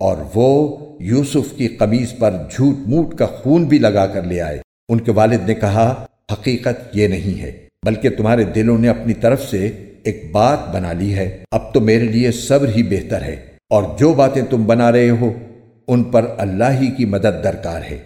اور وہ یوسف کی قمیض پر جھوٹ موٹ کا خون بھی لگا کر لے آئے۔ ان کے والد نے کہا، حقیقت یہ نہیں ہے، بلکہ تمہارے دلوں نے اپنی طرف سے ایک بات بنا لی ہے۔ اب تو میرے لیے صبر ہی بہتر ہے، اور جو باتیں تم بنا رہے ہو، ان پر اللہ ہی کی مدد درکار ہے۔